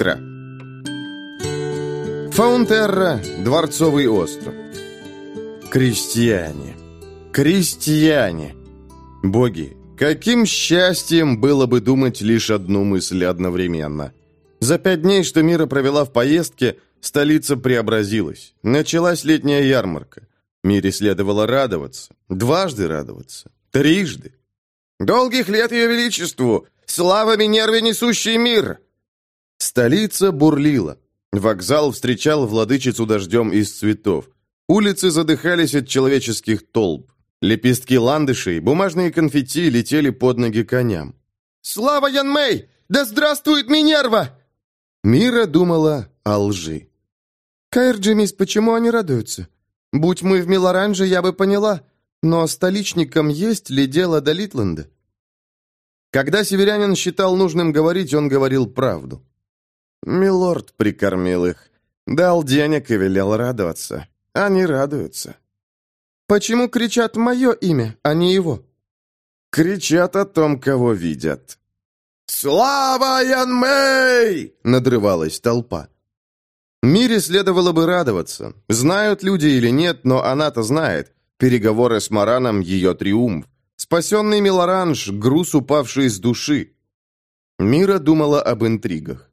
Искра. Фаунтерра, Дворцовый остров. Крестьяне. Крестьяне. Боги, каким счастьем было бы думать лишь одну мысль одновременно. За пять дней, что Мира провела в поездке, столица преобразилась. Началась летняя ярмарка. Мире следовало радоваться. Дважды радоваться. Трижды. «Долгих лет Ее Величеству! Слава Минерве, несущий мир!» Столица бурлила. Вокзал встречал владычицу дождем из цветов. Улицы задыхались от человеческих толп. Лепестки ландышей, бумажные конфетти летели под ноги коням. «Слава Янмей! Да здравствует Минерва!» Мира думала о лжи. «Каэр Джимис, почему они радуются? Будь мы в Милоранже, я бы поняла. Но столичникам есть ли дело до Литленда?» Когда северянин считал нужным говорить, он говорил правду. Милорд прикормил их, дал денег и велел радоваться. Они радуются. «Почему кричат мое имя, а не его?» «Кричат о том, кого видят». «Слава Янмей!» — надрывалась толпа. Мире следовало бы радоваться. Знают люди или нет, но она-то знает. Переговоры с Мараном — ее триумф. Спасенный Милоранж — груз, упавший с души. Мира думала об интригах.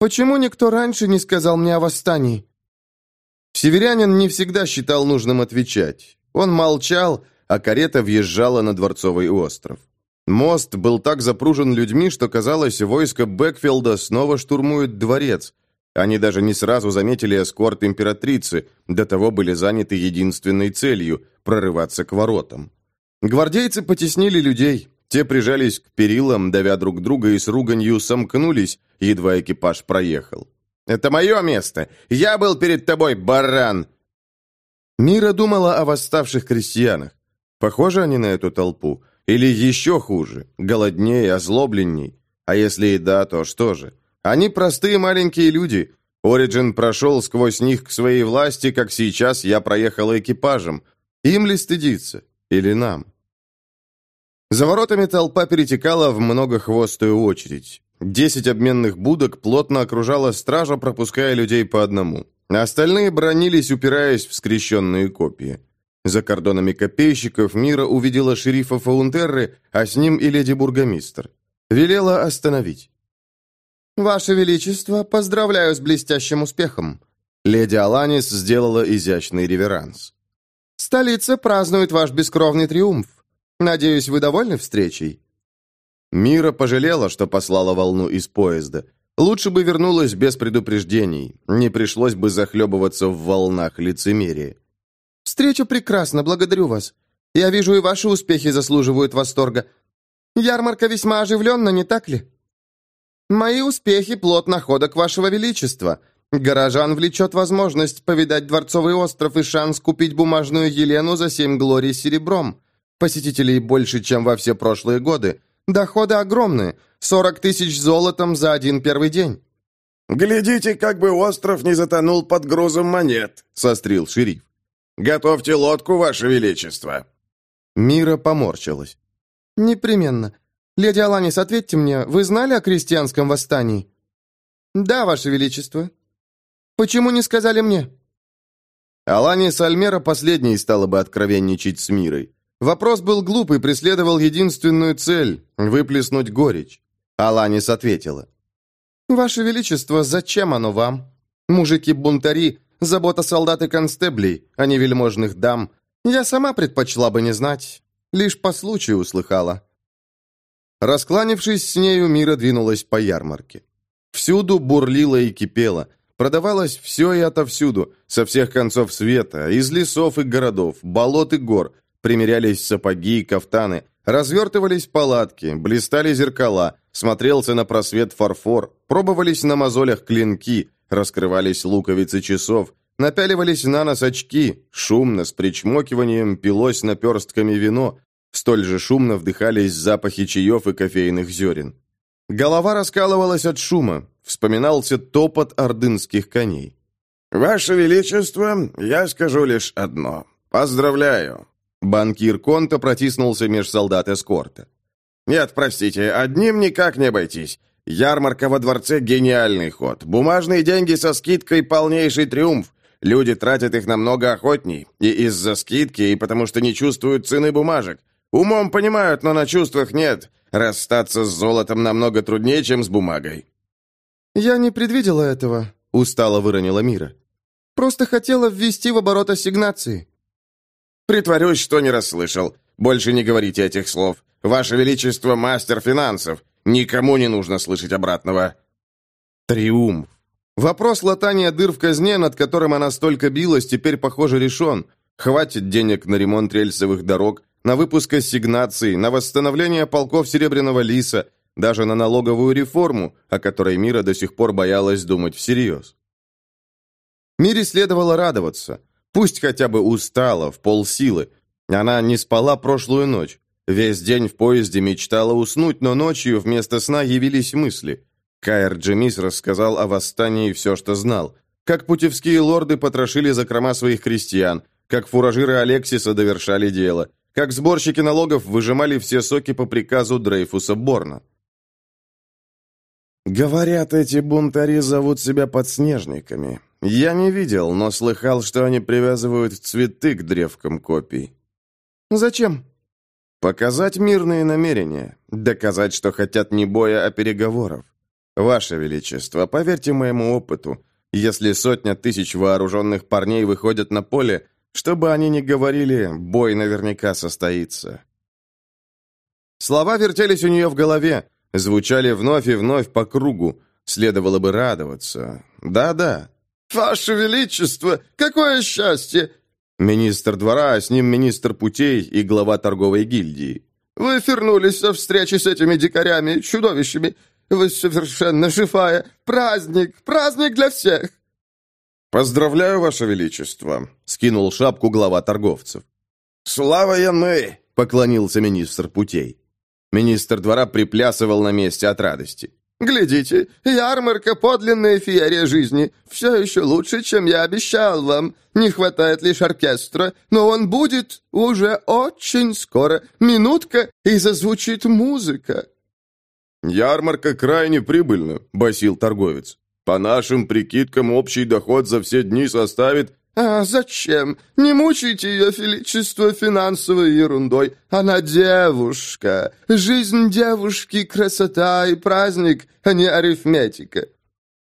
«Почему никто раньше не сказал мне о восстании?» Северянин не всегда считал нужным отвечать. Он молчал, а карета въезжала на Дворцовый остров. Мост был так запружен людьми, что, казалось, войско Бэкфилда снова штурмует дворец. Они даже не сразу заметили эскорт императрицы, до того были заняты единственной целью – прорываться к воротам. Гвардейцы потеснили людей, те прижались к перилам, давя друг друга и с руганью сомкнулись, едва экипаж проехал. «Это мое место! Я был перед тобой, баран!» Мира думала о восставших крестьянах. Похожи они на эту толпу? Или еще хуже, голоднее, озлобленней? А если и да, то что же? Они простые маленькие люди. Ориджин прошел сквозь них к своей власти, как сейчас я проехал экипажем. Им ли стыдиться? Или нам? За воротами толпа перетекала в многохвостую очередь. Десять обменных будок плотно окружала стража, пропуская людей по одному. Остальные бронились, упираясь в скрещенные копии. За кордонами копейщиков Мира увидела шерифа Фаунтерры, а с ним и леди-бургомистр. Велела остановить. «Ваше Величество, поздравляю с блестящим успехом!» Леди Аланис сделала изящный реверанс. «Столица празднует ваш бескровный триумф. Надеюсь, вы довольны встречей?» Мира пожалела, что послала волну из поезда. Лучше бы вернулась без предупреждений. Не пришлось бы захлебываться в волнах лицемерия. «Встреча прекрасна, благодарю вас. Я вижу, и ваши успехи заслуживают восторга. Ярмарка весьма оживленна, не так ли?» «Мои успехи – плод находок вашего величества. Горожан влечет возможность повидать Дворцовый остров и шанс купить бумажную Елену за семь глорий серебром. Посетителей больше, чем во все прошлые годы. Доходы огромные. 40 тысяч золотом за один первый день». «Глядите, как бы остров не затонул под грузом монет», — сострил шериф. «Готовьте лодку, Ваше Величество». Мира поморщилась. «Непременно. Леди Аланис, ответьте мне, вы знали о крестьянском восстании?» «Да, Ваше Величество». «Почему не сказали мне?» Аланис Альмера последней стала бы откровенничать с Мирой. Вопрос был глупый, преследовал единственную цель – выплеснуть горечь. Аланис ответила. «Ваше Величество, зачем оно вам? Мужики-бунтари, забота солдат и констеблей, а не вельможных дам. Я сама предпочла бы не знать. Лишь по случаю услыхала». Раскланившись с нею, Мира двинулась по ярмарке. Всюду бурлило и кипело. Продавалось все и отовсюду, со всех концов света, из лесов и городов, болот и гор – Примерялись сапоги и кафтаны, развертывались палатки, блистали зеркала, смотрелся на просвет фарфор, пробовались на мозолях клинки, раскрывались луковицы часов, напяливались на нос очки, шумно, с причмокиванием пилось наперстками вино, столь же шумно вдыхались запахи чаев и кофейных зерен. Голова раскалывалась от шума, вспоминался топот ордынских коней. «Ваше Величество, я скажу лишь одно. Поздравляю. Банкир Конта протиснулся меж солдат эскорта. «Нет, простите, одним никак не обойтись. Ярмарка во дворце – гениальный ход. Бумажные деньги со скидкой – полнейший триумф. Люди тратят их намного охотней. И из-за скидки, и потому что не чувствуют цены бумажек. Умом понимают, но на чувствах нет. Расстаться с золотом намного труднее, чем с бумагой. «Я не предвидела этого», — устало выронила Мира. «Просто хотела ввести в оборот ассигнации». «Притворюсь, что не расслышал. Больше не говорите этих слов. Ваше Величество – мастер финансов. Никому не нужно слышать обратного». Триумф. Вопрос латания дыр в казне, над которым она столько билась, теперь, похоже, решен. Хватит денег на ремонт рельсовых дорог, на выпуск ассигнаций, на восстановление полков Серебряного Лиса, даже на налоговую реформу, о которой Мира до сих пор боялась думать всерьез. Мире следовало радоваться. Пусть хотя бы устала, в полсилы. Она не спала прошлую ночь. Весь день в поезде мечтала уснуть, но ночью вместо сна явились мысли. Каэр Джемис рассказал о восстании все, что знал. Как путевские лорды потрошили закрома своих крестьян, как фуражиры Алексиса довершали дело, как сборщики налогов выжимали все соки по приказу Дрейфуса Борна. «Говорят, эти бунтари зовут себя подснежниками. Я не видел, но слыхал, что они привязывают цветы к древкам копий». «Зачем?» «Показать мирные намерения, доказать, что хотят не боя, а переговоров. Ваше Величество, поверьте моему опыту, если сотня тысяч вооруженных парней выходят на поле, что бы они ни говорили, бой наверняка состоится». Слова вертелись у нее в голове, звучали вновь и вновь по кругу. Следовало бы радоваться. Да-да. «Ваше Величество, какое счастье!» Министр двора, а с ним министр путей и глава торговой гильдии. «Вы вернулись со встречи с этими дикарями, чудовищами. Вы совершенно живая. Праздник, праздник для всех!» «Поздравляю, Ваше Величество!» — скинул шапку глава торговцев. «Слава Янмэй!» — поклонился министр путей. Министр двора приплясывал на месте от радости. «Глядите, ярмарка — подлинная феерия жизни. Все еще лучше, чем я обещал вам. Не хватает лишь оркестра, но он будет уже очень скоро. Минутка, и зазвучит музыка». «Ярмарка крайне прибыльна», — басил торговец. «По нашим прикидкам, общий доход за все дни составит...» «А зачем? Не мучайте ее, Величество, финансовой ерундой. Она девушка. Жизнь девушки — красота и праздник, а не арифметика».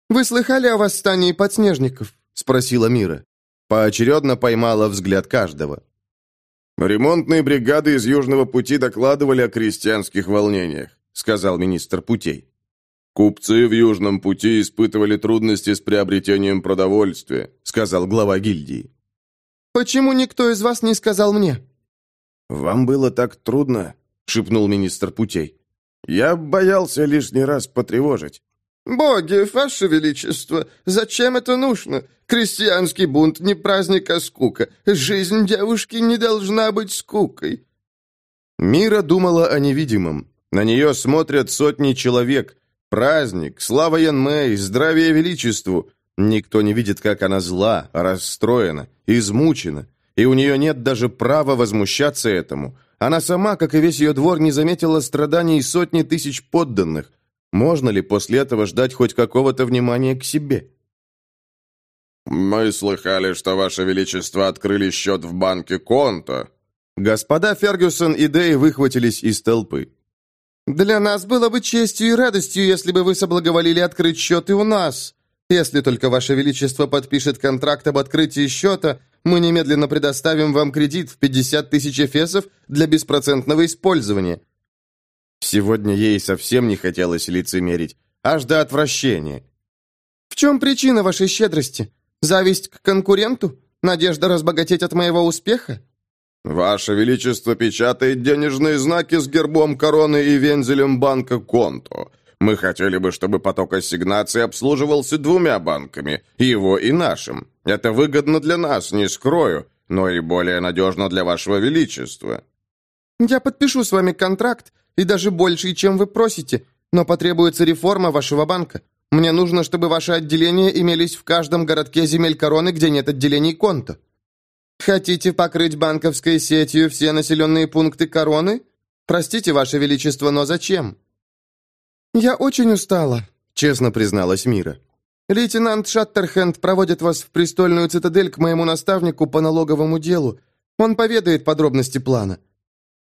«Вы слыхали о восстании подснежников?» — спросила Мира. Поочередно поймала взгляд каждого. «Ремонтные бригады из Южного пути докладывали о крестьянских волнениях. — сказал министр путей. «Купцы в Южном пути испытывали трудности с приобретением продовольствия», — сказал глава гильдии. «Почему никто из вас не сказал мне?» «Вам было так трудно», — шепнул министр путей. «Я боялся лишний раз потревожить». «Боги, ваше величество, зачем это нужно? Крестьянский бунт не праздник, а скука. Жизнь девушки не должна быть скукой». Мира думала о невидимом, на нее смотрят сотни человек. Праздник, слава Янмэй, здравие величеству. Никто не видит, как она зла, расстроена, измучена. И у нее нет даже права возмущаться этому. Она сама, как и весь ее двор, не заметила страданий сотни тысяч подданных. Можно ли после этого ждать хоть какого-то внимания к себе? «Мы слыхали, что Ваше Величество открыли счет в банке Конто». Господа Фергюсон и Дэй выхватились из толпы. «Для нас было бы честью и радостью, если бы вы соблаговолили открыть счет и у нас. Если только Ваше Величество подпишет контракт об открытии счета, мы немедленно предоставим вам кредит в 50 тысяч эфесов для беспроцентного использования». Сегодня ей совсем не хотелось лицемерить, аж до отвращения. «В чем причина вашей щедрости? Зависть к конкуренту? Надежда разбогатеть от моего успеха?» «Ваше Величество печатает денежные знаки с гербом короны и вензелем банка Конто. Мы хотели бы, чтобы поток ассигнаций обслуживался двумя банками, его и нашим. Это выгодно для нас, не скрою, но и более надежно для Вашего Величества». «Я подпишу с вами контракт, и даже больше, чем вы просите, но потребуется реформа вашего банка. Мне нужно, чтобы ваши отделения имелись в каждом городке земель короны, где нет отделений Конто». Хотите покрыть банковской сетью все населенные пункты короны? Простите, Ваше Величество, но зачем?» «Я очень устала», — честно призналась Мира. «Лейтенант Шаттерхенд проводит вас в престольную цитадель к моему наставнику по налоговому делу. Он поведает подробности плана».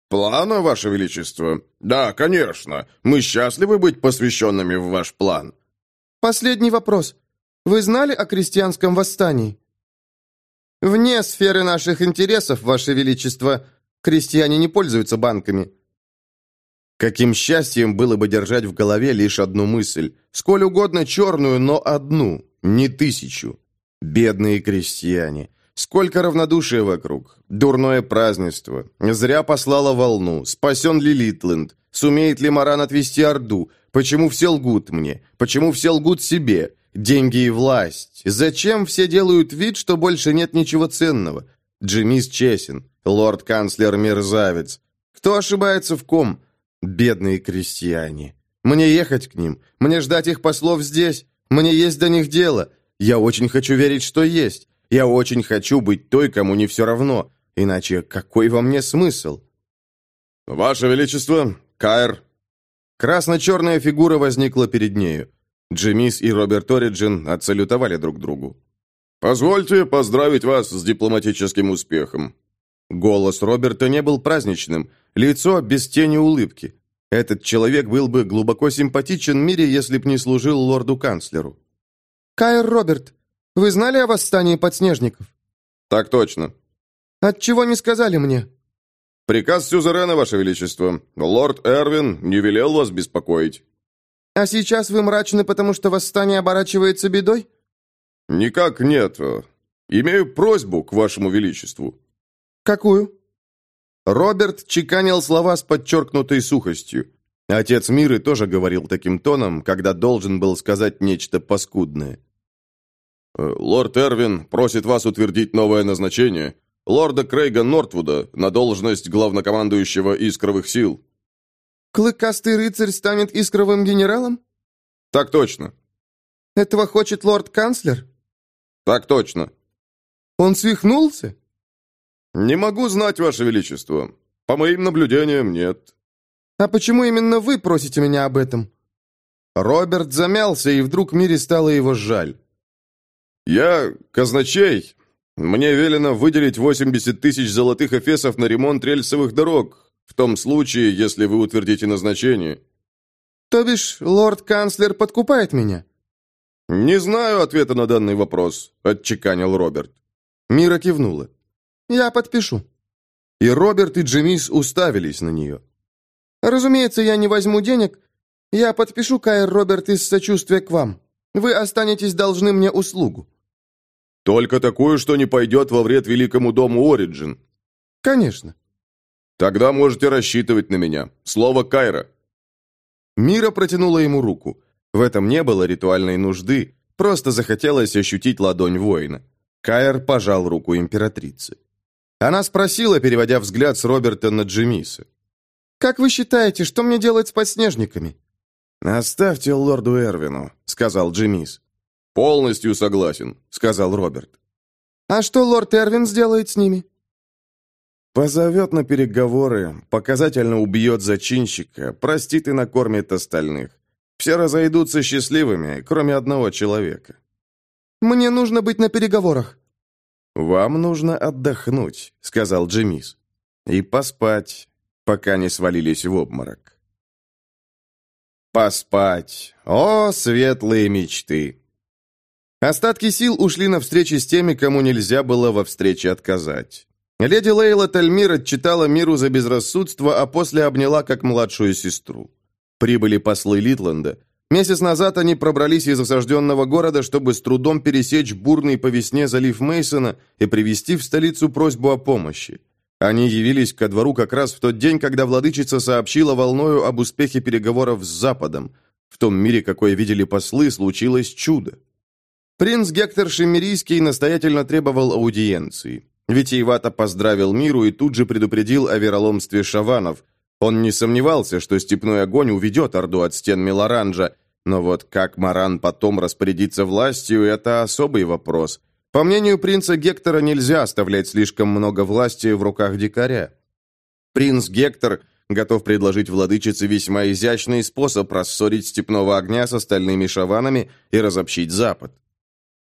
«Плана, Ваше Величество? Да, конечно. Мы счастливы быть посвященными в ваш план». «Последний вопрос. Вы знали о крестьянском восстании?» «Вне сферы наших интересов, Ваше Величество. Крестьяне не пользуются банками». Каким счастьем было бы держать в голове лишь одну мысль. Сколь угодно черную, но одну, не тысячу. Бедные крестьяне. Сколько равнодушия вокруг. Дурное празднество. Зря послала волну. Спасен ли Литленд? Сумеет ли Маран отвести Орду? Почему все лгут мне? Почему все лгут себе? Деньги и власть. Зачем все делают вид, что больше нет ничего ценного? Джимис честен. Лорд-канцлер мерзавец. Кто ошибается в ком? Бедные крестьяне. Мне ехать к ним. Мне ждать их послов здесь. Мне есть до них дело. Я очень хочу верить, что есть. Я очень хочу быть той, кому не все равно. Иначе какой во мне смысл? «Ваше Величество, Кайр!» Красно-черная фигура возникла перед нею. Джемис и Роберт Ориджин отсалютовали друг другу. «Позвольте поздравить вас с дипломатическим успехом». Голос Роберта не был праздничным, лицо без тени улыбки. Этот человек был бы глубоко симпатичен мире, если б не служил лорду-канцлеру. «Кайр Роберт, вы знали о восстании подснежников?» «Так точно». «Отчего не сказали мне?» «Приказ Сюзерена, Ваше Величество. Лорд Эрвин не велел вас беспокоить». «А сейчас вы мрачны, потому что восстание оборачивается бедой?» «Никак нет. Имею просьбу к Вашему Величеству». «Какую?» Роберт чеканил слова с подчеркнутой сухостью. Отец Миры тоже говорил таким тоном, когда должен был сказать нечто паскудное. «Э, «Лорд Эрвин просит вас утвердить новое назначение. Лорда Крейга Нортвуда на должность главнокомандующего Искровых сил». «Клыкастый рыцарь станет Искровым генералом?» «Так точно». «Этого хочет лорд-канцлер?» «Так точно». «Он свихнулся?» «Не могу знать, Ваше Величество. По моим наблюдениям, нет». «А почему именно вы просите меня об этом?» Роберт замялся, и вдруг Мире стало его жаль. «Я казначей. Мне велено выделить 80 тысяч золотых эфесов на ремонт рельсовых дорог, в том случае, если вы утвердите назначение». «То бишь, лорд-канцлер подкупает меня?» «Не знаю ответа на данный вопрос», — отчеканил Роберт. Мира кивнула. «Я подпишу». И Роберт, и Джемис уставились на нее. «Разумеется, я не возьму денег. Я подпишу, Кайр Роберт, из сочувствия к вам. Вы останетесь должны мне услугу». «Только такую, что не пойдет во вред великому дому Ориджин». «Конечно». «Тогда можете рассчитывать на меня. Слово Кайра». Мира протянула ему руку. В этом не было ритуальной нужды, просто захотелось ощутить ладонь воина. Кайр пожал руку императрицы. Она спросила, переводя взгляд с Роберта на Джемиса. «Как вы считаете, что мне делать с подснежниками?» «Оставьте лорду Эрвину», — сказал Джемис. «Полностью согласен», — сказал Роберт. «А что лорд Эрвин сделает с ними?» «Позовет на переговоры, показательно убьет зачинщика, простит и накормит остальных. Все разойдутся счастливыми, кроме одного человека». «Мне нужно быть на переговорах». «Вам нужно отдохнуть», — сказал Джемис. «И поспать, пока не свалились в обморок». Поспать. О, светлые мечты. Остатки сил ушли на встречи с теми, кому нельзя было во встрече отказать. Леди Лейла Тальмир отчитала миру за безрассудство, а после обняла как младшую сестру. Прибыли послы Литленда. Месяц назад они пробрались из осажденного города, чтобы с трудом пересечь бурный по весне залив Мейсона и привести в столицу просьбу о помощи. Они явились ко двору как раз в тот день, когда владычица сообщила волною об успехе переговоров с Западом. В том мире, какой видели послы, случилось чудо. Принц Гектор Шемерийский настоятельно требовал аудиенции. Витиевато поздравил миру и тут же предупредил о вероломстве шаванов. Он не сомневался, что степной огонь уведет Орду от стен Милоранжа, но вот как Маран потом распорядится властью, это особый вопрос. По мнению принца Гектора, нельзя оставлять слишком много власти в руках дикаря. Принц Гектор готов предложить владычице весьма изящный способ рассорить степного огня с остальными шаванами и разобщить Запад.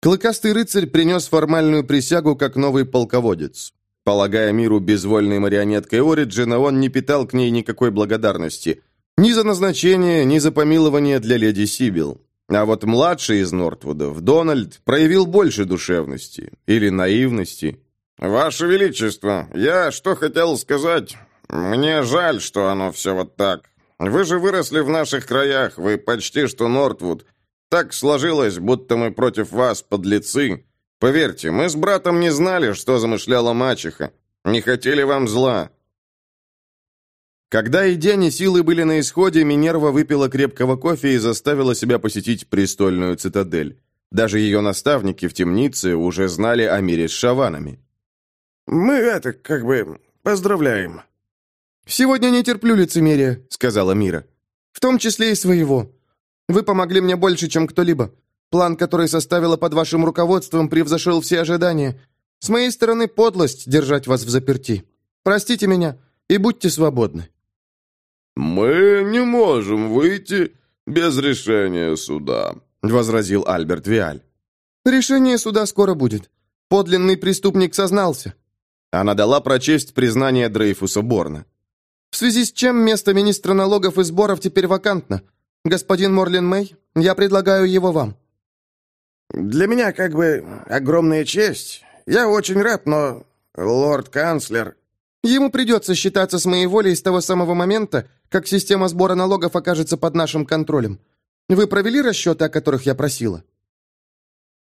Клыкастый рыцарь принес формальную присягу как новый полководец. Полагая миру безвольной марионеткой Ориджина, он не питал к ней никакой благодарности. Ни за назначение, ни за помилование для леди Сибил. А вот младший из Нортвудов, Дональд, проявил больше душевности. Или наивности. «Ваше Величество, я что хотел сказать? Мне жаль, что оно все вот так. Вы же выросли в наших краях, вы почти что Нортвуд. Так сложилось, будто мы против вас, подлецы. Поверьте, мы с братом не знали, что замышляла мачеха. Не хотели вам зла». Когда и день, и силы были на исходе, Минерва выпила крепкого кофе и заставила себя посетить престольную цитадель. Даже ее наставники в темнице уже знали о мире с шаванами. «Мы это, как бы, поздравляем». «Сегодня не терплю лицемерия», — сказала Мира. «В том числе и своего. Вы помогли мне больше, чем кто-либо. План, который составила под вашим руководством, превзошел все ожидания. С моей стороны подлость держать вас в заперти. Простите меня и будьте свободны». «Мы не можем выйти без решения суда», — возразил Альберт Виаль. «Решение суда скоро будет. Подлинный преступник сознался». Она дала прочесть признание Дрейфуса Борна. «В связи с чем место министра налогов и сборов теперь вакантно. «Господин Морлин Мэй, я предлагаю его вам». «Для меня как бы огромная честь. Я очень рад, но лорд-канцлер...» «Ему придется считаться с моей волей с того самого момента, как система сбора налогов окажется под нашим контролем. Вы провели расчеты, о которых я просила?»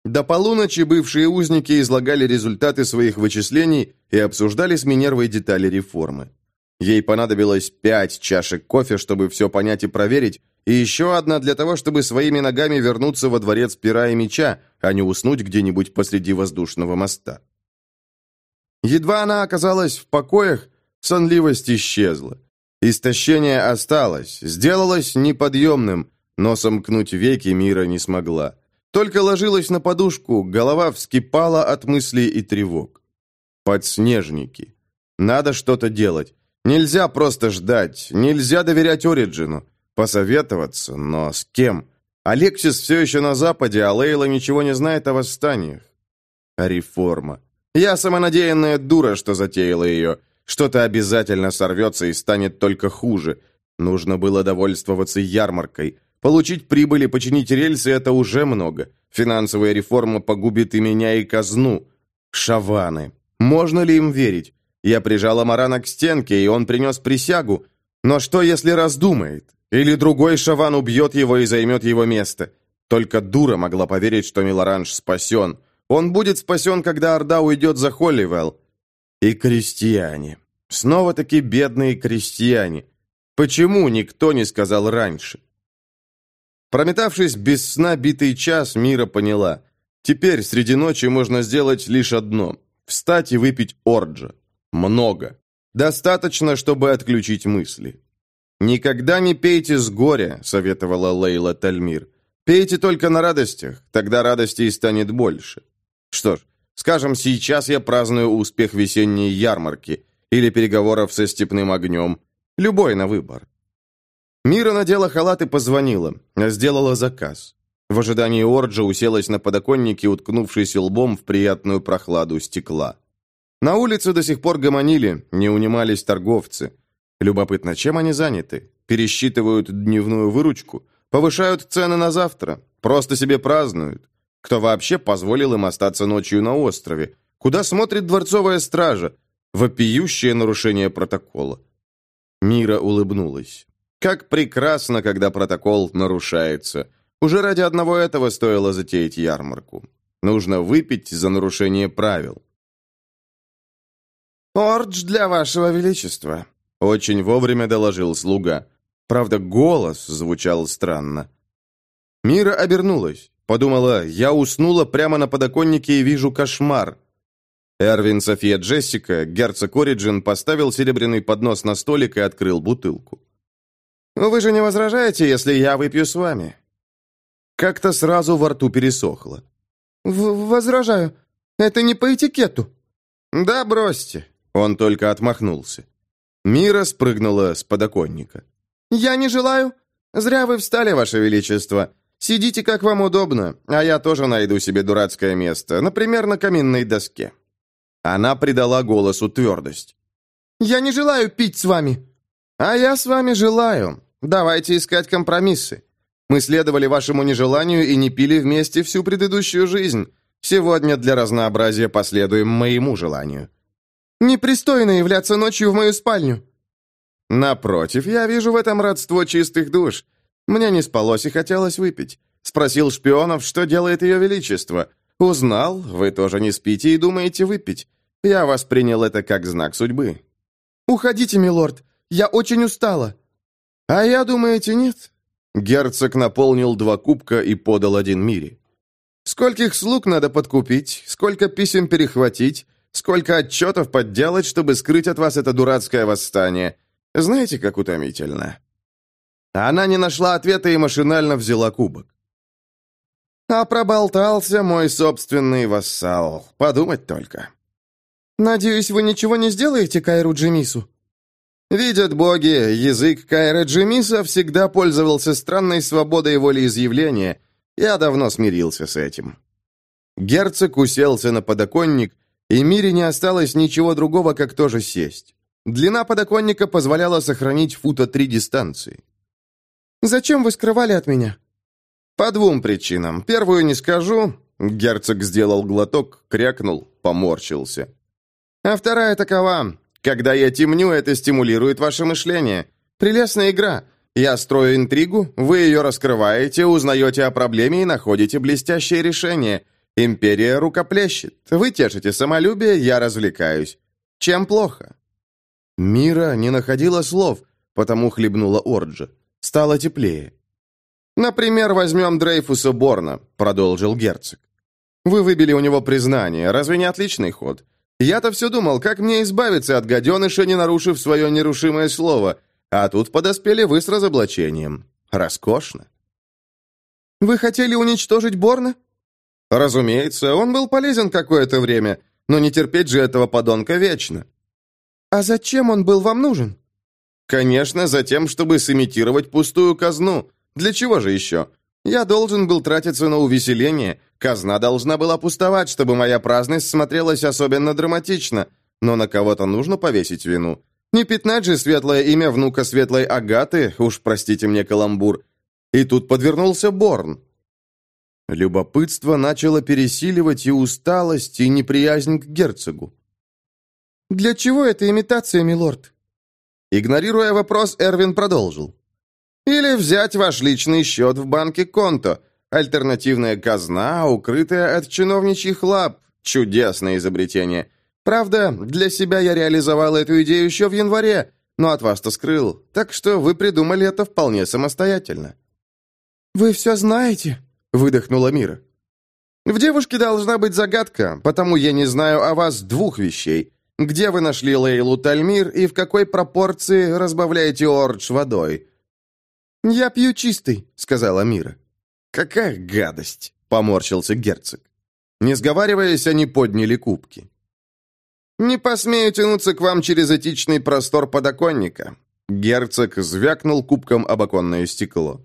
До полуночи бывшие узники излагали результаты своих вычислений и обсуждали с Минервой детали реформы. Ей понадобилось пять чашек кофе, чтобы все понять и проверить, и еще одна для того, чтобы своими ногами вернуться во дворец пера и меча, а не уснуть где-нибудь посреди воздушного моста. Едва она оказалась в покоях, сонливость исчезла. Истощение осталось, сделалось неподъемным, но сомкнуть веки мира не смогла. Только ложилась на подушку, голова вскипала от мыслей и тревог. Подснежники. Надо что-то делать. Нельзя просто ждать, нельзя доверять Ориджину. Посоветоваться, но с кем? Алексис все еще на Западе, а Лейла ничего не знает о восстаниях. Реформа. Я самонадеянная дура, что затеяла ее. Что-то обязательно сорвется и станет только хуже. Нужно было довольствоваться ярмаркой. Получить прибыль и починить рельсы – это уже много. Финансовая реформа погубит и меня, и казну. Шаваны. Можно ли им верить? Я прижала Марана к стенке, и он принес присягу. Но что, если раздумает? Или другой шаван убьет его и займет его место. Только дура могла поверить, что Милоранж спасен. Он будет спасен, когда Орда уйдет за Холливелл. И крестьяне. Снова-таки бедные крестьяне. Почему никто не сказал раньше? Прометавшись без сна битый час, Мира поняла. Теперь среди ночи можно сделать лишь одно – встать и выпить орджа. Много. Достаточно, чтобы отключить мысли. «Никогда не пейте с горя», — советовала Лейла Тальмир. «Пейте только на радостях, тогда радостей станет больше». Что ж, скажем, сейчас я праздную успех весенней ярмарки или переговоров со степным огнем. Любой на выбор. Мира надела халат и позвонила, сделала заказ. В ожидании Орджа уселась на подоконнике, уткнувшись лбом в приятную прохладу стекла. На улице до сих пор гомонили, не унимались торговцы. Любопытно, чем они заняты? Пересчитывают дневную выручку? Повышают цены на завтра? Просто себе празднуют? Кто вообще позволил им остаться ночью на острове? Куда смотрит дворцовая стража? Вопиющее нарушение протокола. Мира улыбнулась. Как прекрасно, когда протокол нарушается. Уже ради одного этого стоило затеять ярмарку. Нужно выпить за нарушение правил. «Ордж для вашего величества», очень вовремя доложил слуга. Правда, голос звучал странно. Мира обернулась. Подумала, я уснула прямо на подоконнике и вижу кошмар. Эрвин, София, Джессика, герцог Ориджин поставил серебряный поднос на столик и открыл бутылку. «Вы же не возражаете, если я выпью с вами?» Как-то сразу во рту пересохло. В «Возражаю. Это не по этикету». «Да бросьте». Он только отмахнулся. Мира спрыгнула с подоконника. «Я не желаю. Зря вы встали, Ваше Величество. Сидите, как вам удобно, а я тоже найду себе дурацкое место, например, на каминной доске». Она придала голосу твердость. «Я не желаю пить с вами». «А я с вами желаю. Давайте искать компромиссы. Мы следовали вашему нежеланию и не пили вместе всю предыдущую жизнь. Сегодня для разнообразия последуем моему желанию». «Непристойно являться ночью в мою спальню». «Напротив, я вижу в этом родство чистых душ. Мне не спалось и хотелось выпить. Спросил шпионов, что делает ее величество. Узнал, вы тоже не спите и думаете выпить. Я воспринял это как знак судьбы». «Уходите, милорд, я очень устала». «А я, думаете, нет?» Герцог наполнил два кубка и подал один Мире. «Скольких слуг надо подкупить, сколько писем перехватить, сколько отчетов подделать, чтобы скрыть от вас это дурацкое восстание. Знаете, как утомительно?» Она не нашла ответа и машинально взяла кубок. «А проболтался мой собственный вассал. Подумать только». «Надеюсь, вы ничего не сделаете Кайру Джемису?» Видят боги, язык Кайра Джемиса всегда пользовался странной свободой волеизъявления. Я давно смирился с этим. Герцог уселся на подоконник, и Мире не осталось ничего другого, как тоже сесть. Длина подоконника позволяла сохранить фута три дистанции. «Зачем вы скрывали от меня?» «По двум причинам. Первую не скажу». Герцог сделал глоток, крякнул, поморщился. «А вторая такова. Когда я темню, это стимулирует ваше мышление. Прелестная игра. Я строю интригу, вы ее раскрываете, узнаете о проблеме и находите блестящее решение. Империя рукоплещет. Вы тешите самолюбие, я развлекаюсь. Чем плохо?» Мира не находила слов, потому хлебнула Орджа. Стало теплее. «Например, возьмем Дрейфуса Борна», — продолжил герцог. «Вы выбили у него признание. Разве не отличный ход? Я-то все думал, как мне избавиться от гаденыша, не нарушив свое нерушимое слово. А тут подоспели вы с разоблачением. Роскошно». «Вы хотели уничтожить Борна?» «Разумеется, он был полезен какое-то время, но не терпеть же этого подонка вечно». «А зачем он был вам нужен?» Конечно, за тем, чтобы сымитировать пустую казну. Для чего же еще? Я должен был тратиться на увеселение. Казна должна была пустовать, чтобы моя праздность смотрелась особенно драматично. Но на кого-то нужно повесить вину. Не пятнать же светлое имя внука светлой Агаты, уж простите мне каламбур. И тут подвернулся Борн. Любопытство начало пересиливать и усталость, и неприязнь к герцогу. «Для чего эта имитация, милорд?» Игнорируя вопрос, Эрвин продолжил. «Или взять ваш личный счет в банке Конто. Альтернативная казна, укрытая от чиновничьих лап. Чудесное изобретение. Правда, для себя я реализовал эту идею еще в январе, но от вас-то скрыл. Так что вы придумали это вполне самостоятельно». «Вы все знаете?» — выдохнула Мира. «В девушке должна быть загадка, потому я не знаю о вас двух вещей. Где вы нашли Лейлу Тальмир и в какой пропорции разбавляете ордж водой?» «Я пью чистый», — сказала Мира. «Какая гадость!» — поморщился герцог. Не сговариваясь, они подняли кубки. «Не посмею тянуться к вам через этичный простор подоконника». Герцог звякнул кубком об оконное стекло.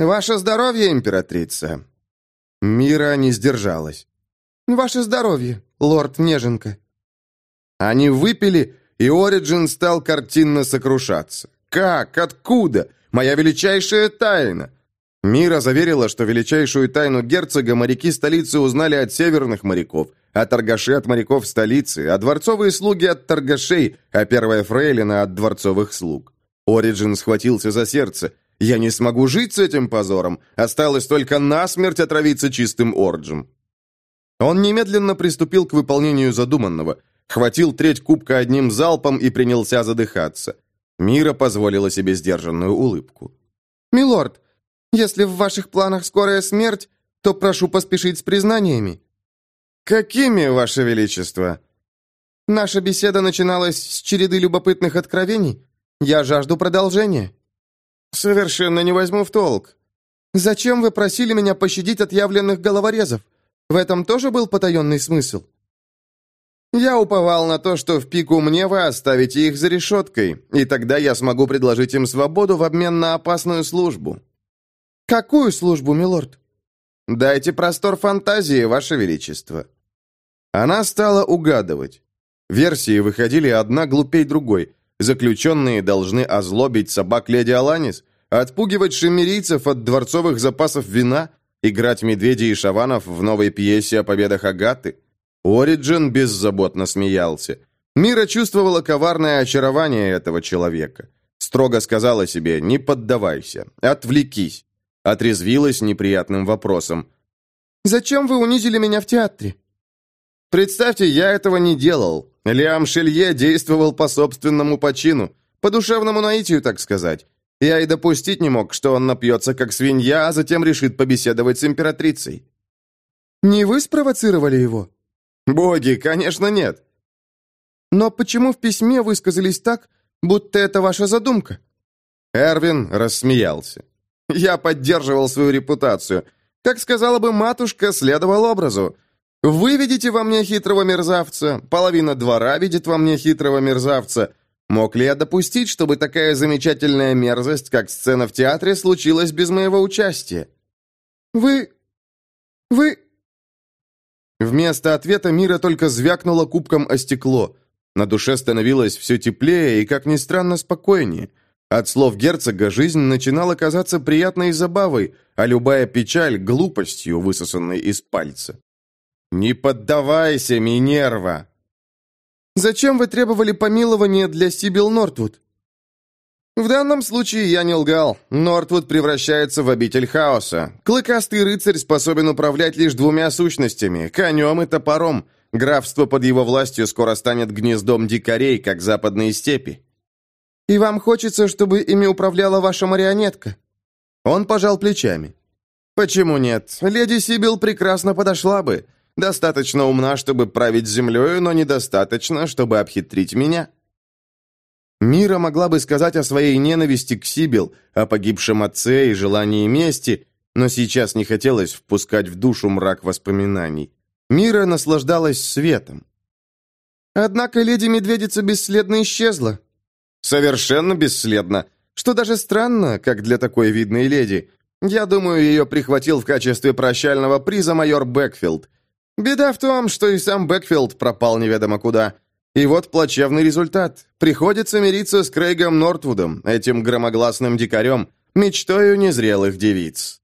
«Ваше здоровье, императрица!» Мира не сдержалась. «Ваше здоровье, лорд Неженка!» Они выпили, и Ориджин стал картинно сокрушаться. «Как? Откуда? Моя величайшая тайна!» Мира заверила, что величайшую тайну герцога моряки столицы узнали от северных моряков, а торгаши от моряков столицы, а дворцовые слуги от торгашей, а первая фрейлина от дворцовых слуг. Ориджин схватился за сердце. «Я не смогу жить с этим позором. Осталось только насмерть отравиться чистым орджем». Он немедленно приступил к выполнению задуманного – Хватил треть кубка одним залпом и принялся задыхаться. Мира позволила себе сдержанную улыбку. «Милорд, если в ваших планах скорая смерть, то прошу поспешить с признаниями». «Какими, ваше величество?» «Наша беседа начиналась с череды любопытных откровений. Я жажду продолжения». «Совершенно не возьму в толк». «Зачем вы просили меня пощадить отъявленных головорезов? В этом тоже был потаенный смысл?» Я уповал на то, что в пику мне вы оставите их за решеткой, и тогда я смогу предложить им свободу в обмен на опасную службу». «Какую службу, милорд?» «Дайте простор фантазии, ваше величество». Она стала угадывать. Версии выходили одна глупей другой. Заключенные должны озлобить собак леди Аланис, отпугивать шемерийцев от дворцовых запасов вина, играть медведей и шаванов в новой пьесе о победах Агаты – Ориджин беззаботно смеялся. Мира чувствовала коварное очарование этого человека. Строго сказала себе «не поддавайся, отвлекись». Отрезвилась неприятным вопросом. «Зачем вы унизили меня в театре?» «Представьте, я этого не делал. Лиам Шелье действовал по собственному почину, по душевному наитию, так сказать. Я и допустить не мог, что он напьется, как свинья, а затем решит побеседовать с императрицей». «Не вы спровоцировали его?» «Боги, конечно, нет». «Но почему в письме высказались так, будто это ваша задумка?» Эрвин рассмеялся. «Я поддерживал свою репутацию. Как сказала бы матушка, следовал образу. Вы видите во мне хитрого мерзавца, половина двора видит во мне хитрого мерзавца. Мог ли я допустить, чтобы такая замечательная мерзость, как сцена в театре, случилась без моего участия?» «Вы... вы...» Вместо ответа Мира только звякнула кубком о стекло. На душе становилось все теплее и, как ни странно, спокойнее. От слов герцога жизнь начинала казаться приятной забавой, а любая печаль — глупостью, высосанной из пальца. «Не поддавайся, Минерва!» «Зачем вы требовали помилования для Сибил Нортвуд?» В данном случае я не лгал. Нортвуд превращается в обитель хаоса. Клыкастый рыцарь способен управлять лишь двумя сущностями – конем и топором. Графство под его властью скоро станет гнездом дикарей, как западные степи. «И вам хочется, чтобы ими управляла ваша марионетка?» Он пожал плечами. «Почему нет? Леди Сибил прекрасно подошла бы. Достаточно умна, чтобы править землей, но недостаточно, чтобы обхитрить меня». Мира могла бы сказать о своей ненависти к Сибил, о погибшем отце и желании мести, но сейчас не хотелось впускать в душу мрак воспоминаний. Мира наслаждалась светом. Однако леди Медведица бесследно исчезла. Совершенно бесследно, что даже странно, как для такой видной леди. Я думаю, ее прихватил в качестве прощального приза майор Бэкфилд. Беда в том, что и сам Бэкфилд пропал неведомо куда – и вот плачевный результат. Приходится мириться с Крейгом Нортвудом, этим громогласным дикарем, мечтою незрелых девиц.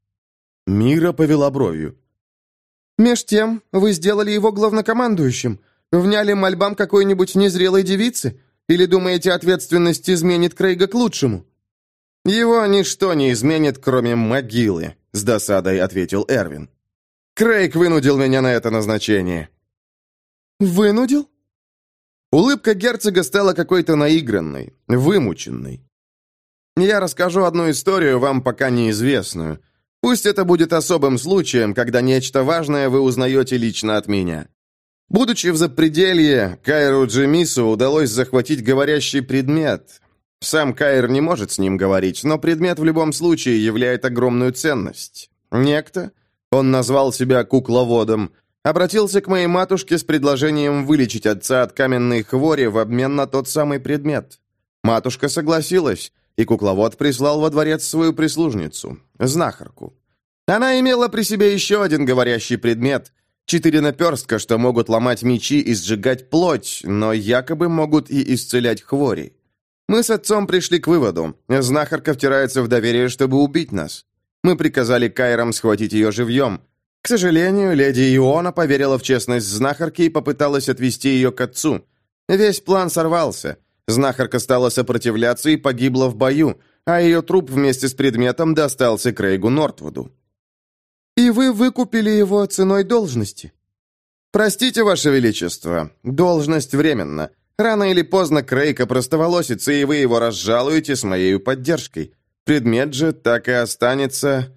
Мира повела бровью. «Меж тем, вы сделали его главнокомандующим. Вняли мольбам какой-нибудь незрелой девицы? Или думаете, ответственность изменит Крейга к лучшему?» «Его ничто не изменит, кроме могилы», — с досадой ответил Эрвин. «Крейг вынудил меня на это назначение». «Вынудил?» Улыбка герцога стала какой-то наигранной, вымученной. Я расскажу одну историю, вам пока неизвестную. Пусть это будет особым случаем, когда нечто важное вы узнаете лично от меня. Будучи в запределье, Кайру Джемису удалось захватить говорящий предмет. Сам Кайр не может с ним говорить, но предмет в любом случае являет огромную ценность. Некто, он назвал себя кукловодом, Обратился к моей матушке с предложением вылечить отца от каменной хвори в обмен на тот самый предмет. Матушка согласилась, и кукловод прислал во дворец свою прислужницу, знахарку. Она имела при себе еще один говорящий предмет — четыре наперстка, что могут ломать мечи и сжигать плоть, но якобы могут и исцелять хвори. Мы с отцом пришли к выводу. Знахарка втирается в доверие, чтобы убить нас. Мы приказали Кайрам схватить ее живьем — к сожалению, леди Иона поверила в честность знахарки и попыталась отвести ее к отцу. Весь план сорвался. Знахарка стала сопротивляться и погибла в бою, а ее труп вместе с предметом достался Крейгу Нортвуду. «И вы выкупили его ценой должности?» «Простите, Ваше Величество, должность временна. Рано или поздно Крейг опростоволосится, и вы его разжалуете с моей поддержкой. Предмет же так и останется...»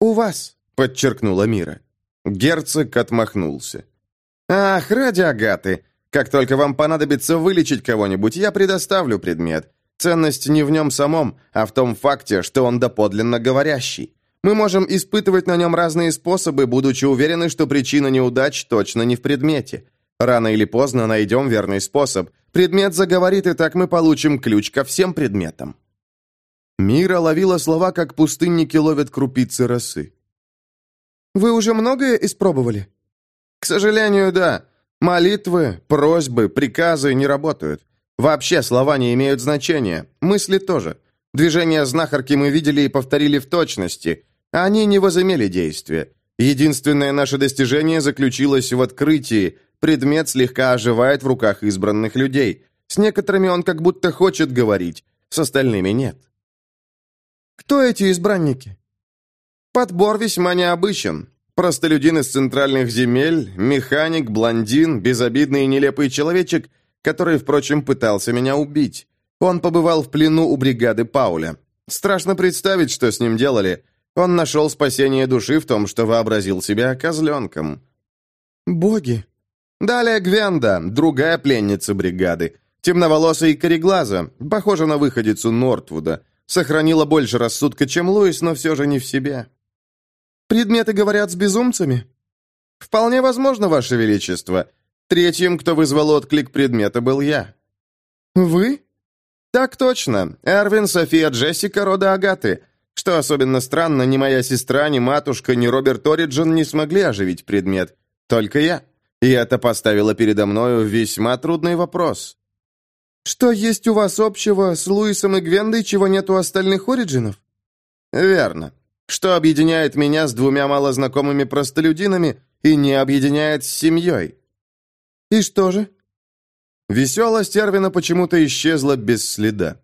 «У вас», — подчеркнула Мира. Герцог отмахнулся. «Ах, ради Агаты! Как только вам понадобится вылечить кого-нибудь, я предоставлю предмет. Ценность не в нем самом, а в том факте, что он доподлинно говорящий. Мы можем испытывать на нем разные способы, будучи уверены, что причина неудач точно не в предмете. Рано или поздно найдем верный способ. Предмет заговорит, и так мы получим ключ ко всем предметам». Мира ловила слова, как пустынники ловят крупицы росы. «Вы уже многое испробовали?» «К сожалению, да. Молитвы, просьбы, приказы не работают. Вообще слова не имеют значения, мысли тоже. Движения знахарки мы видели и повторили в точности. Они не возымели действия. Единственное наше достижение заключилось в открытии. Предмет слегка оживает в руках избранных людей. С некоторыми он как будто хочет говорить, с остальными нет. Кто эти избранники? Подбор весьма необычен. Простолюдин из центральных земель, механик, блондин, безобидный и нелепый человечек, который, впрочем, пытался меня убить. Он побывал в плену у бригады Пауля. Страшно представить, что с ним делали. Он нашел спасение души в том, что вообразил себя козленком. «Боги!» Далее Гвенда, другая пленница бригады. Темноволосая и кореглаза, похожа на выходицу Нортвуда. Сохранила больше рассудка, чем Луис, но все же не в себе. «Предметы говорят с безумцами?» «Вполне возможно, Ваше Величество. Третьим, кто вызвал отклик предмета, был я». «Вы?» «Так точно. Эрвин, София, Джессика, рода Агаты. Что особенно странно, ни моя сестра, ни матушка, ни Роберт Ориджин не смогли оживить предмет. Только я. И это поставило передо мною весьма трудный вопрос. Что есть у вас общего с Луисом и Гвендой, чего нет у остальных Ориджинов? Верно. Что объединяет меня с двумя малознакомыми простолюдинами и не объединяет с семьей? И что же? Веселость Эрвина почему-то исчезла без следа.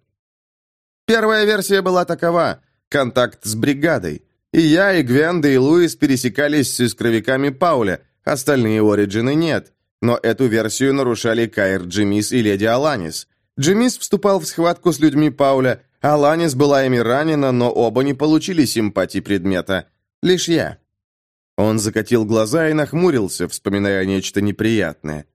Первая версия была такова – контакт с бригадой. И я, и Гвенда, и Луис пересекались с искровиками Пауля, остальные Ориджины нет. Но эту версию нарушали Кайр Джимис и леди Аланис. Джимис вступал в схватку с людьми Пауля, Аланис была ими ранена, но оба не получили симпатии предмета. Лишь я. Он закатил глаза и нахмурился, вспоминая нечто неприятное.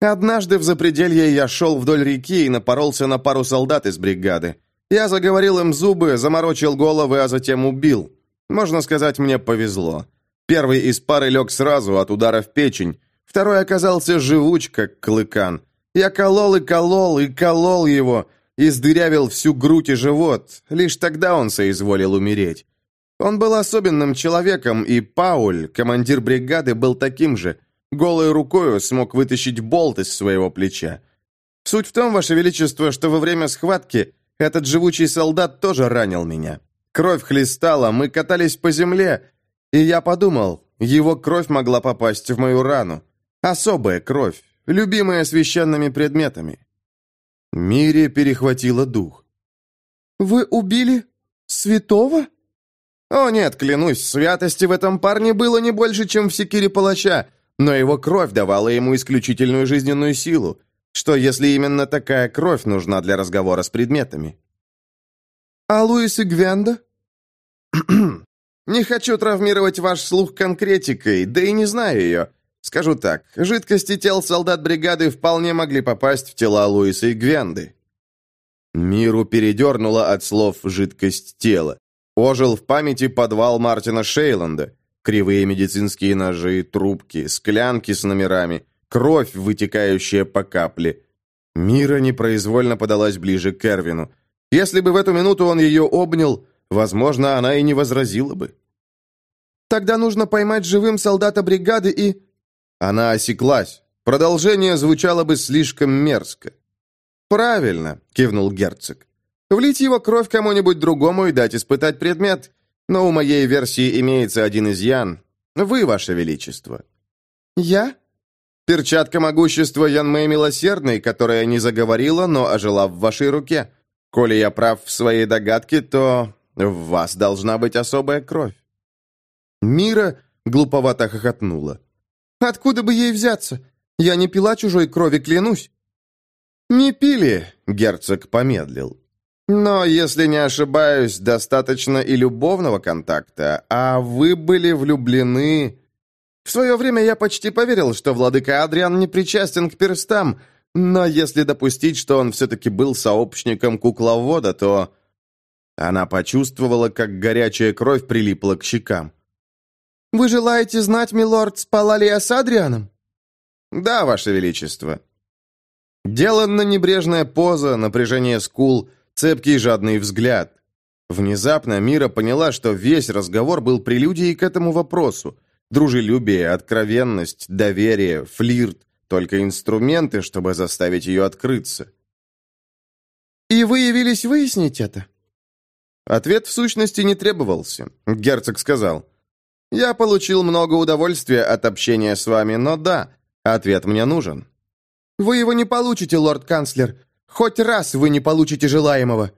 Однажды в запределье я шел вдоль реки и напоролся на пару солдат из бригады. Я заговорил им зубы, заморочил головы, а затем убил. Можно сказать, мне повезло. Первый из пары лег сразу от удара в печень, второй оказался живуч, как клыкан. Я колол и колол и колол его, и сдырявил всю грудь и живот. Лишь тогда он соизволил умереть. Он был особенным человеком, и Пауль, командир бригады, был таким же – Голой рукою смог вытащить болт из своего плеча. Суть в том, Ваше Величество, что во время схватки этот живучий солдат тоже ранил меня. Кровь хлестала, мы катались по земле, и я подумал, его кровь могла попасть в мою рану. Особая кровь, любимая священными предметами. Мире перехватило дух. «Вы убили святого?» «О нет, клянусь, святости в этом парне было не больше, чем в секире палача, но его кровь давала ему исключительную жизненную силу. Что, если именно такая кровь нужна для разговора с предметами? А Луис и Гвенда? Не хочу травмировать ваш слух конкретикой, да и не знаю ее. Скажу так, жидкости тел солдат бригады вполне могли попасть в тела Луиса и Гвенды. Миру передернуло от слов «жидкость тела». Ожил в памяти подвал Мартина Шейланда. Кривые медицинские ножи, трубки, склянки с номерами, кровь, вытекающая по капле. Мира непроизвольно подалась ближе к Эрвину. Если бы в эту минуту он ее обнял, возможно, она и не возразила бы. «Тогда нужно поймать живым солдата бригады и...» Она осеклась. Продолжение звучало бы слишком мерзко. «Правильно», — кивнул герцог. «Влить его кровь кому-нибудь другому и дать испытать предмет. Но у моей версии имеется один изъян. Вы, Ваше Величество». «Я?» «Перчатка могущества Янмэй Милосердной, которая не заговорила, но ожила в вашей руке. Коли я прав в своей догадке, то в вас должна быть особая кровь». Мира глуповато хохотнула. «Откуда бы ей взяться? Я не пила чужой крови, клянусь». «Не пили», — герцог помедлил. Но, если не ошибаюсь, достаточно и любовного контакта, а вы были влюблены... В свое время я почти поверил, что владыка Адриан не причастен к перстам, но если допустить, что он все-таки был сообщником кукловода, то... Она почувствовала, как горячая кровь прилипла к щекам. «Вы желаете знать, милорд, спала ли я с Адрианом?» «Да, Ваше Величество». Деланно небрежная поза, напряжение скул, цепкий жадный взгляд. Внезапно Мира поняла, что весь разговор был прелюдией к этому вопросу. Дружелюбие, откровенность, доверие, флирт – только инструменты, чтобы заставить ее открыться. «И вы явились выяснить это?» Ответ в сущности не требовался. Герцог сказал, «Я получил много удовольствия от общения с вами, но да, ответ мне нужен». «Вы его не получите, лорд-канцлер. Хоть раз вы не получите желаемого».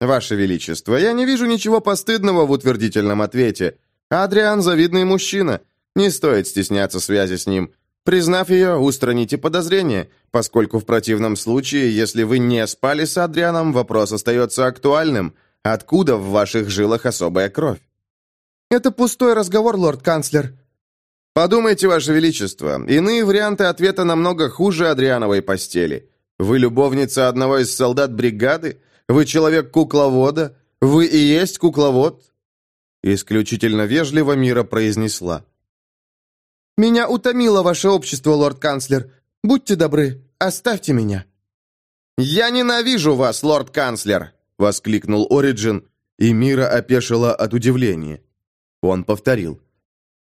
«Ваше Величество, я не вижу ничего постыдного в утвердительном ответе. Адриан – завидный мужчина. Не стоит стесняться связи с ним. Признав ее, устраните подозрения, поскольку в противном случае, если вы не спали с Адрианом, вопрос остается актуальным. Откуда в ваших жилах особая кровь?» «Это пустой разговор, лорд-канцлер». «Подумайте, Ваше Величество, иные варианты ответа намного хуже Адриановой постели. Вы любовница одного из солдат бригады? Вы человек-кукловода? Вы и есть кукловод?» Исключительно вежливо Мира произнесла. «Меня утомило ваше общество, лорд-канцлер. Будьте добры, оставьте меня». «Я ненавижу вас, лорд-канцлер!» — воскликнул Ориджин, и Мира опешила от удивления. Он повторил.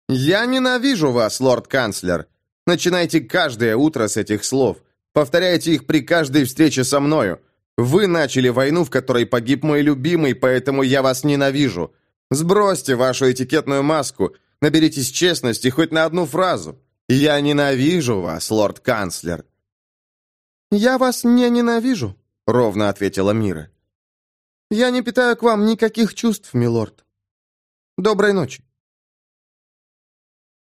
«Я ненавижу вас, лорд-канцлер. Начинайте каждое утро с этих слов. Повторяйте их при каждой встрече со мною. Вы начали войну, в которой погиб мой любимый, поэтому я вас ненавижу. Сбросьте вашу этикетную маску, наберитесь честности хоть на одну фразу. Я ненавижу вас, лорд-канцлер». «Я вас не ненавижу», — ровно ответила Мира. «Я не питаю к вам никаких чувств, милорд. Доброй ночи».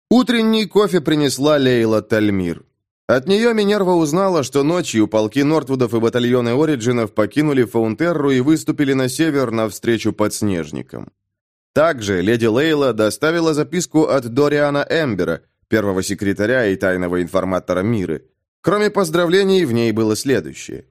Утренний кофе принесла Лейла Тальмир. От нее Минерва узнала, что ночью полки Нортвудов и батальоны Ориджинов покинули Фаунтерру и выступили на север навстречу подснежникам. Также леди Лейла доставила записку от Дориана Эмбера, первого секретаря и тайного информатора Миры. Кроме поздравлений, в ней было следующее.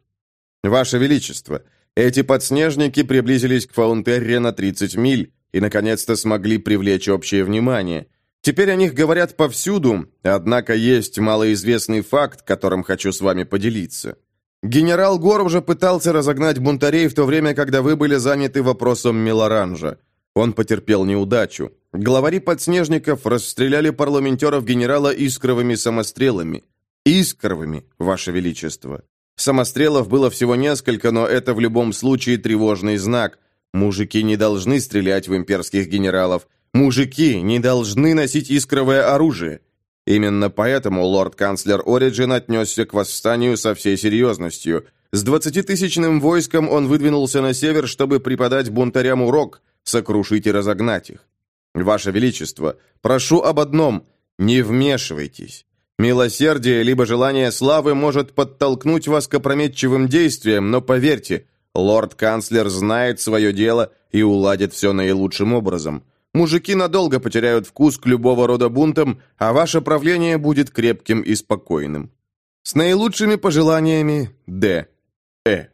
«Ваше Величество, эти подснежники приблизились к Фаунтерре на 30 миль и, наконец-то, смогли привлечь общее внимание. Теперь о них говорят повсюду, однако есть малоизвестный факт, которым хочу с вами поделиться. Генерал Гор уже пытался разогнать бунтарей в то время, когда вы были заняты вопросом Мелоранжа. Он потерпел неудачу. Главари подснежников расстреляли парламентеров генерала искровыми самострелами. Искровыми, Ваше Величество. Самострелов было всего несколько, но это в любом случае тревожный знак. Мужики не должны стрелять в имперских генералов. Мужики не должны носить искровое оружие. Именно поэтому лорд-канцлер Ориджин отнесся к восстанию со всей серьезностью. С двадцатитысячным войском он выдвинулся на север, чтобы преподать бунтарям урок – сокрушить и разогнать их. Ваше Величество, прошу об одном – не вмешивайтесь. Милосердие либо желание славы может подтолкнуть вас к опрометчивым действиям, но поверьте, лорд-канцлер знает свое дело и уладит все наилучшим образом. Мужики надолго потеряют вкус к любого рода бунтам, а ваше правление будет крепким и спокойным. С наилучшими пожеланиями, Д. Э.